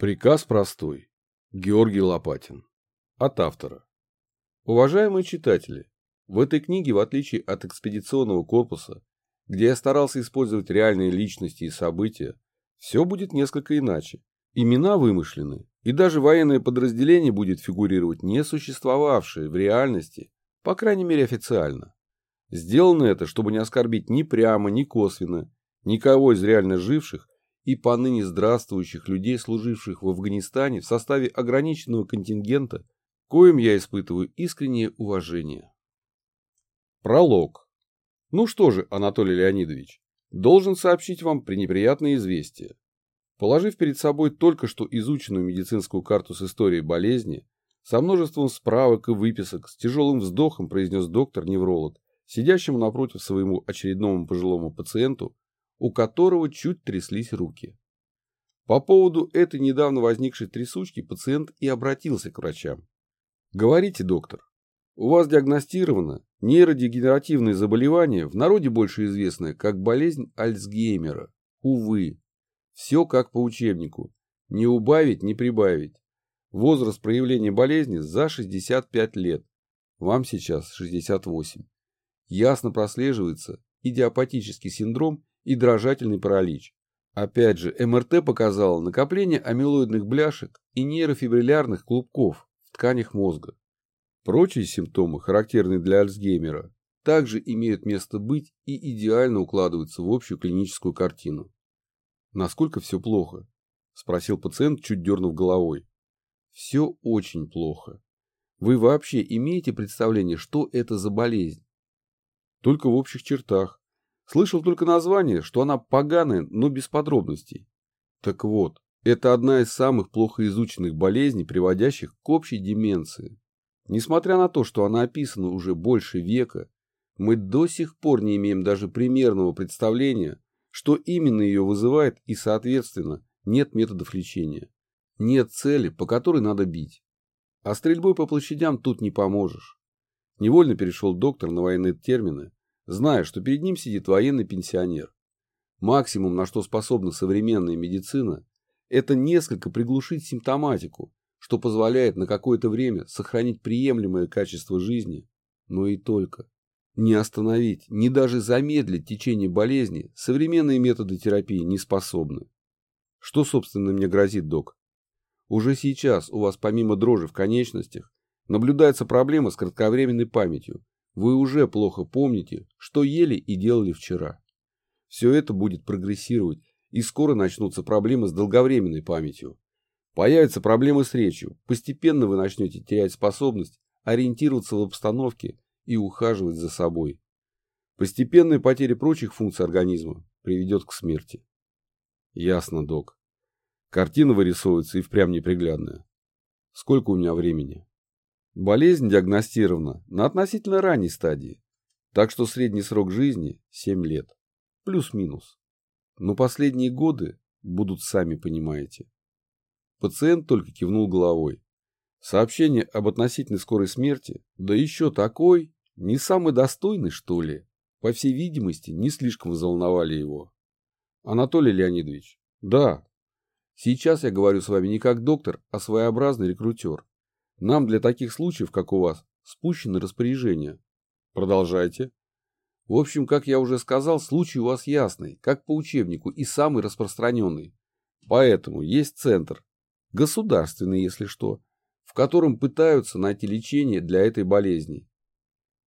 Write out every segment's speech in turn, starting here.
Приказ простой. Георгий Лопатин. От автора. Уважаемые читатели, в этой книге, в отличие от экспедиционного корпуса, где я старался использовать реальные личности и события, все будет несколько иначе. Имена вымышлены, и даже военное подразделение будет фигурировать не существовавшее в реальности, по крайней мере официально. Сделано это, чтобы не оскорбить ни прямо, ни косвенно никого из реально живших и поныне здравствующих людей, служивших в Афганистане в составе ограниченного контингента, коим я испытываю искреннее уважение. Пролог. Ну что же, Анатолий Леонидович, должен сообщить вам пренеприятное известие. Положив перед собой только что изученную медицинскую карту с историей болезни, со множеством справок и выписок, с тяжелым вздохом произнес доктор-невролог, сидящему напротив своему очередному пожилому пациенту, у которого чуть тряслись руки. По поводу этой недавно возникшей трясучки пациент и обратился к врачам. Говорите, доктор, у вас диагностировано нейродегенеративное заболевание, в народе больше известное как болезнь Альцгеймера. Увы, все как по учебнику. Не убавить, не прибавить. Возраст проявления болезни за 65 лет. Вам сейчас 68. Ясно прослеживается идиопатический синдром и дрожательный паралич. Опять же, МРТ показало накопление амилоидных бляшек и нейрофибриллярных клубков в тканях мозга. Прочие симптомы, характерные для Альцгеймера, также имеют место быть и идеально укладываются в общую клиническую картину. «Насколько все плохо?» – спросил пациент, чуть дернув головой. «Все очень плохо. Вы вообще имеете представление, что это за болезнь?» «Только в общих чертах. Слышал только название, что она поганая, но без подробностей. Так вот, это одна из самых плохо изученных болезней, приводящих к общей деменции. Несмотря на то, что она описана уже больше века, мы до сих пор не имеем даже примерного представления, что именно ее вызывает и, соответственно, нет методов лечения. Нет цели, по которой надо бить. А стрельбой по площадям тут не поможешь. Невольно перешел доктор на военные термины, зная, что перед ним сидит военный пенсионер. Максимум, на что способна современная медицина, это несколько приглушить симптоматику, что позволяет на какое-то время сохранить приемлемое качество жизни, но и только. Не остановить, не даже замедлить течение болезни современные методы терапии не способны. Что, собственно, мне грозит, док? Уже сейчас у вас помимо дрожи в конечностях наблюдается проблема с кратковременной памятью, вы уже плохо помните, что ели и делали вчера. Все это будет прогрессировать, и скоро начнутся проблемы с долговременной памятью. Появятся проблемы с речью, постепенно вы начнете терять способность ориентироваться в обстановке и ухаживать за собой. Постепенная потеря прочих функций организма приведет к смерти. Ясно, док. Картина вырисовывается и впрямь неприглядная. Сколько у меня времени? Болезнь диагностирована на относительно ранней стадии, так что средний срок жизни 7 лет, плюс-минус. Но последние годы будут сами понимаете. Пациент только кивнул головой. Сообщение об относительной скорой смерти, да еще такой, не самый достойный, что ли, по всей видимости, не слишком взволновали его. Анатолий Леонидович, да, сейчас я говорю с вами не как доктор, а своеобразный рекрутер. Нам для таких случаев, как у вас, спущены распоряжения. Продолжайте. В общем, как я уже сказал, случай у вас ясный, как по учебнику, и самый распространенный. Поэтому есть центр, государственный, если что, в котором пытаются найти лечение для этой болезни.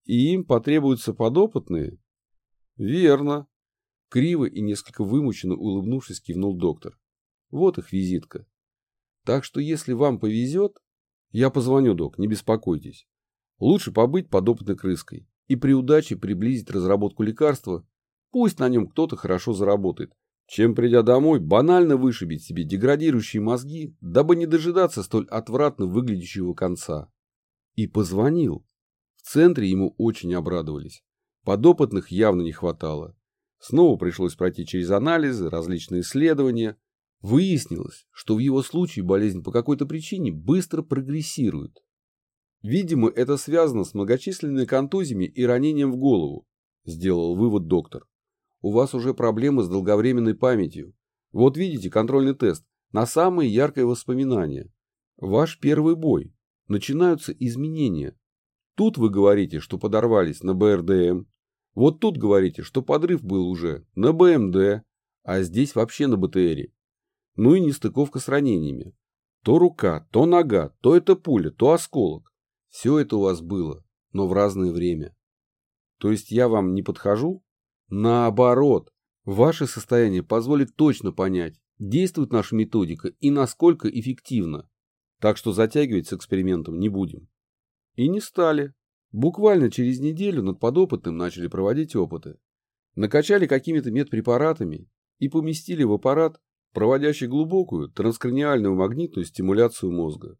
И им потребуются подопытные? Верно. Криво и несколько вымученно улыбнувшись, кивнул доктор. Вот их визитка. Так что если вам повезет, я позвоню, док, не беспокойтесь. Лучше побыть подопытной крыской и при удаче приблизить разработку лекарства, пусть на нем кто-то хорошо заработает, чем, придя домой, банально вышибить себе деградирующие мозги, дабы не дожидаться столь отвратно выглядящего конца. И позвонил. В центре ему очень обрадовались. Подопытных явно не хватало. Снова пришлось пройти через анализы, различные исследования, Выяснилось, что в его случае болезнь по какой-то причине быстро прогрессирует. Видимо, это связано с многочисленными контузиями и ранением в голову, сделал вывод доктор. У вас уже проблемы с долговременной памятью. Вот видите контрольный тест. на самые яркое воспоминание. Ваш первый бой. Начинаются изменения. Тут вы говорите, что подорвались на БРДМ. Вот тут говорите, что подрыв был уже на БМД, а здесь вообще на БТРе. Ну и нестыковка с ранениями. То рука, то нога, то это пуля, то осколок. Все это у вас было, но в разное время. То есть я вам не подхожу? Наоборот, ваше состояние позволит точно понять, действует наша методика и насколько эффективно. Так что затягивать с экспериментом не будем. И не стали. Буквально через неделю над подопытным начали проводить опыты. Накачали какими-то медпрепаратами и поместили в аппарат, проводящий глубокую транскраниальную магнитную стимуляцию мозга.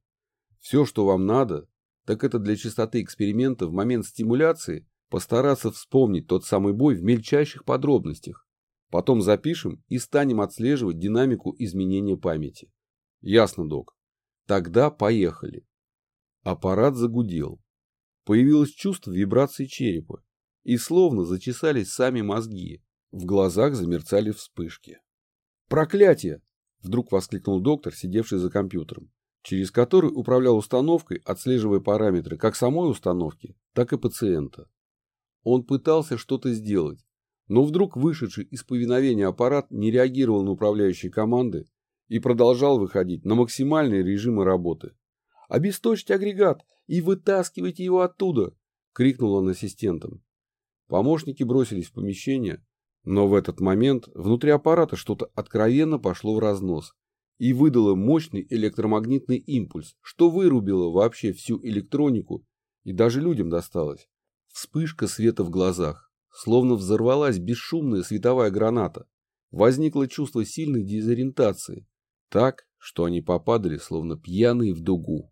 Все, что вам надо, так это для чистоты эксперимента в момент стимуляции постараться вспомнить тот самый бой в мельчайших подробностях. Потом запишем и станем отслеживать динамику изменения памяти. Ясно, док. Тогда поехали. Аппарат загудел. Появилось чувство вибрации черепа, и словно зачесались сами мозги. В глазах замерцали вспышки. «Проклятие!» – вдруг воскликнул доктор, сидевший за компьютером, через который управлял установкой, отслеживая параметры как самой установки, так и пациента. Он пытался что-то сделать, но вдруг вышедший из повиновения аппарат не реагировал на управляющие команды и продолжал выходить на максимальные режимы работы. «Обесточьте агрегат! и вытаскивайте его оттуда!» — крикнул он ассистентам. Помощники бросились в помещение, но в этот момент внутри аппарата что-то откровенно пошло в разнос и выдало мощный электромагнитный импульс, что вырубило вообще всю электронику и даже людям досталось. Вспышка света в глазах, словно взорвалась бесшумная световая граната. Возникло чувство сильной дезориентации, так, что они попадали, словно пьяные в дугу.